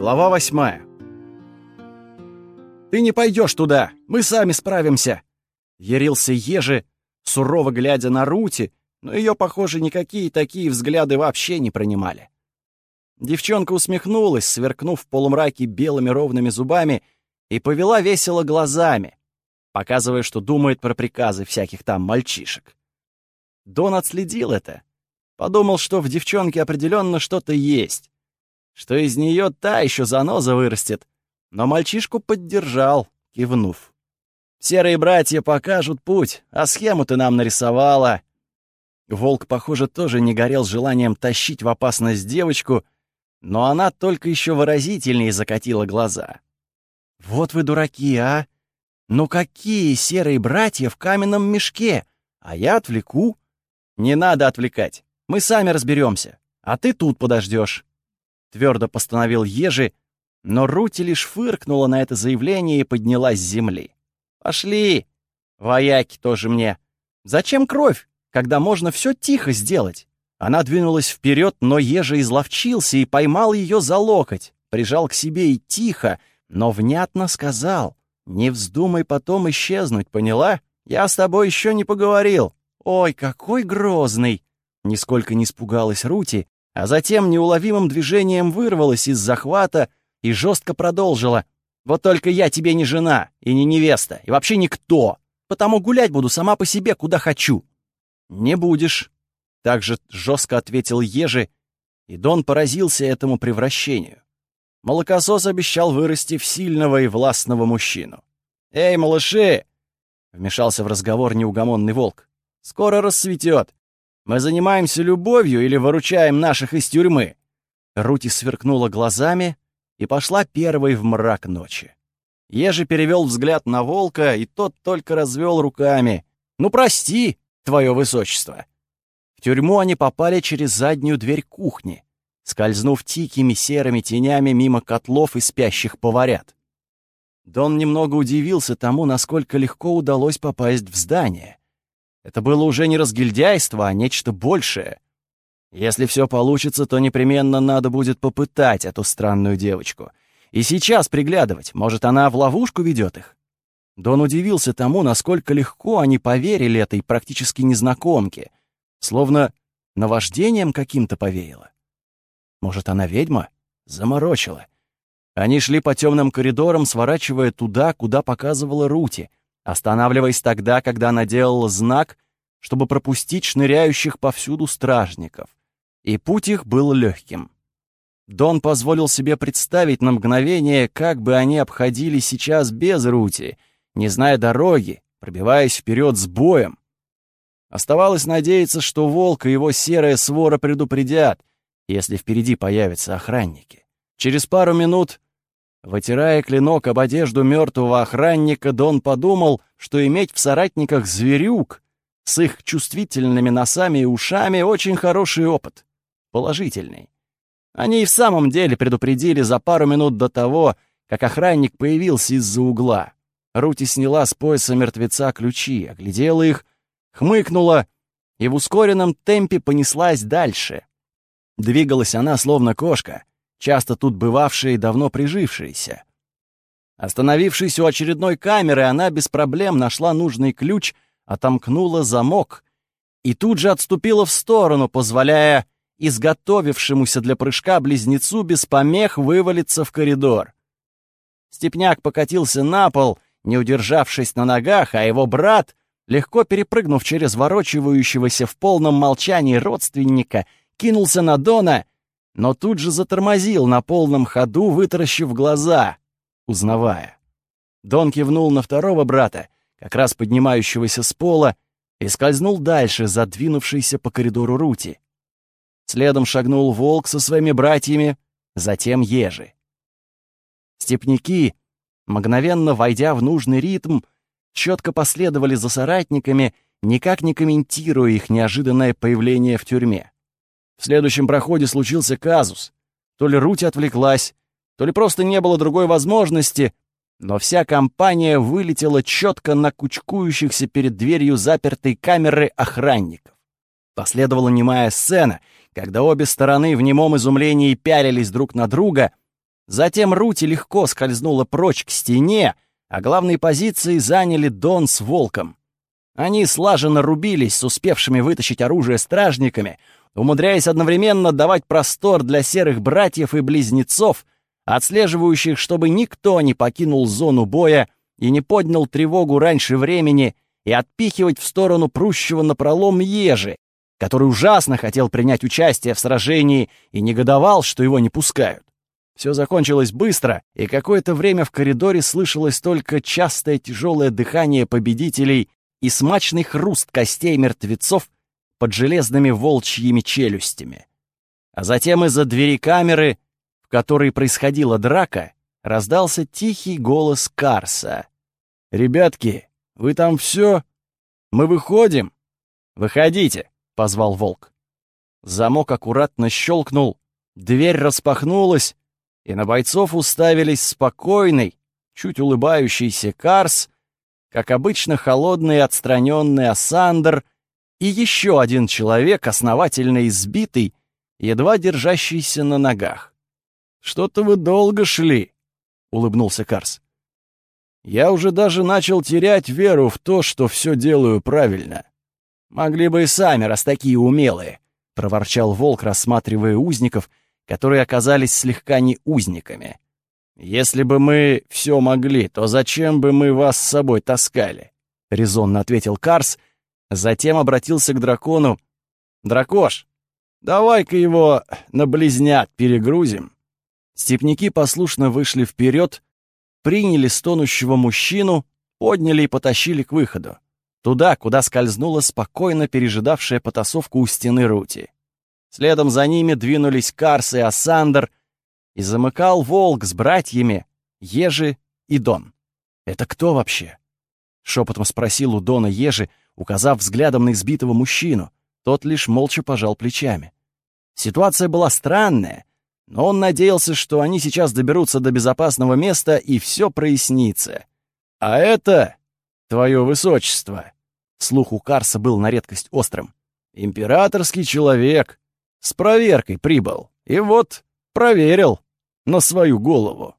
Глава восьмая. «Ты не пойдешь туда! Мы сами справимся!» Ярился Ежи, сурово глядя на Рути, но ее, похоже, никакие такие взгляды вообще не принимали. Девчонка усмехнулась, сверкнув в полумраке белыми ровными зубами, и повела весело глазами, показывая, что думает про приказы всяких там мальчишек. Дон отследил это. Подумал, что в девчонке определенно что-то есть, что из нее та еще заноза вырастет, но мальчишку поддержал, кивнув. «Серые братья покажут путь, а схему ты нам нарисовала». Волк, похоже, тоже не горел желанием тащить в опасность девочку, но она только еще выразительнее закатила глаза. «Вот вы дураки, а! Ну какие серые братья в каменном мешке? А я отвлеку». «Не надо отвлекать, мы сами разберемся, а ты тут подождешь. Твердо постановил Ежи, но Рути лишь фыркнула на это заявление и поднялась с земли. «Пошли! Вояки тоже мне! Зачем кровь, когда можно все тихо сделать?» Она двинулась вперед, но Ежи изловчился и поймал ее за локоть, прижал к себе и тихо, но внятно сказал, «Не вздумай потом исчезнуть, поняла? Я с тобой еще не поговорил. Ой, какой грозный!» Нисколько не испугалась Рути, а затем неуловимым движением вырвалась из захвата и жестко продолжила. «Вот только я тебе не жена и не невеста, и вообще никто, потому гулять буду сама по себе, куда хочу». «Не будешь», — также жестко ответил Ежи, и Дон поразился этому превращению. Молокосос обещал вырасти в сильного и властного мужчину. «Эй, малыши!» — вмешался в разговор неугомонный волк. «Скоро рассветет. Мы занимаемся любовью или выручаем наших из тюрьмы?» Рути сверкнула глазами и пошла первой в мрак ночи. Ежи перевел взгляд на волка, и тот только развел руками. «Ну, прости, твое высочество!» В тюрьму они попали через заднюю дверь кухни, скользнув тикими серыми тенями мимо котлов и спящих поварят. Дон немного удивился тому, насколько легко удалось попасть в здание. Это было уже не разгильдяйство, а нечто большее. Если все получится, то непременно надо будет попытать эту странную девочку. И сейчас приглядывать, может, она в ловушку ведет их? Дон удивился тому, насколько легко они поверили этой практически незнакомке, словно наваждением каким-то повеяло. Может, она ведьма? Заморочила. Они шли по темным коридорам, сворачивая туда, куда показывала Рути — останавливаясь тогда, когда она делала знак, чтобы пропустить шныряющих повсюду стражников. И путь их был легким. Дон позволил себе представить на мгновение, как бы они обходили сейчас без Рути, не зная дороги, пробиваясь вперед с боем. Оставалось надеяться, что волк и его серая свора предупредят, если впереди появятся охранники. Через пару минут Вытирая клинок об одежду мертвого охранника, Дон подумал, что иметь в соратниках зверюк с их чувствительными носами и ушами очень хороший опыт. Положительный. Они и в самом деле предупредили за пару минут до того, как охранник появился из-за угла. Рути сняла с пояса мертвеца ключи, оглядела их, хмыкнула и в ускоренном темпе понеслась дальше. Двигалась она, словно кошка, часто тут бывавшая и давно прижившаяся. Остановившись у очередной камеры, она без проблем нашла нужный ключ, отомкнула замок и тут же отступила в сторону, позволяя изготовившемуся для прыжка близнецу без помех вывалиться в коридор. Степняк покатился на пол, не удержавшись на ногах, а его брат, легко перепрыгнув через ворочивающегося в полном молчании родственника, кинулся на Дона но тут же затормозил на полном ходу, вытаращив глаза, узнавая. Дон кивнул на второго брата, как раз поднимающегося с пола, и скользнул дальше, задвинувшийся по коридору Рути. Следом шагнул волк со своими братьями, затем ежи. Степняки, мгновенно войдя в нужный ритм, четко последовали за соратниками, никак не комментируя их неожиданное появление в тюрьме. В следующем проходе случился казус. То ли Рути отвлеклась, то ли просто не было другой возможности, но вся компания вылетела четко на кучкующихся перед дверью запертой камеры охранников. Последовала немая сцена, когда обе стороны в немом изумлении пялились друг на друга, Затем Рути легко скользнула прочь к стене, а главные позиции заняли Дон с Волком. Они слаженно рубились с успевшими вытащить оружие стражниками, умудряясь одновременно давать простор для серых братьев и близнецов, отслеживающих, чтобы никто не покинул зону боя и не поднял тревогу раньше времени, и отпихивать в сторону прущего напролом ежи, который ужасно хотел принять участие в сражении и негодовал, что его не пускают. Все закончилось быстро, и какое-то время в коридоре слышалось только частое тяжелое дыхание победителей и смачный хруст костей мертвецов под железными волчьими челюстями. А затем из-за двери камеры, в которой происходила драка, раздался тихий голос Карса. «Ребятки, вы там все? Мы выходим?» «Выходите», — позвал волк. Замок аккуратно щелкнул, дверь распахнулась, и на бойцов уставились спокойный, чуть улыбающийся Карс, как обычно холодный отстраненный Асандр и еще один человек, основательно избитый, едва держащийся на ногах. «Что-то вы долго шли», — улыбнулся Карс. «Я уже даже начал терять веру в то, что все делаю правильно. Могли бы и сами, раз такие умелые», — проворчал волк, рассматривая узников, которые оказались слегка не узниками. «Если бы мы все могли, то зачем бы мы вас с собой таскали?» — резонно ответил Карс — Затем обратился к дракону. «Дракош, давай-ка его на близнят перегрузим». Степники послушно вышли вперед, приняли стонущего мужчину, подняли и потащили к выходу. Туда, куда скользнула спокойно пережидавшая потасовку у стены Рути. Следом за ними двинулись Карс и Ассандр, и замыкал волк с братьями, Ежи и Дон. «Это кто вообще?» — шепотом спросил у Дона Ежи, указав взглядом на избитого мужчину. Тот лишь молча пожал плечами. Ситуация была странная, но он надеялся, что они сейчас доберутся до безопасного места и все прояснится. «А это, твое высочество!» Слух у Карса был на редкость острым. «Императорский человек. С проверкой прибыл. И вот проверил на свою голову».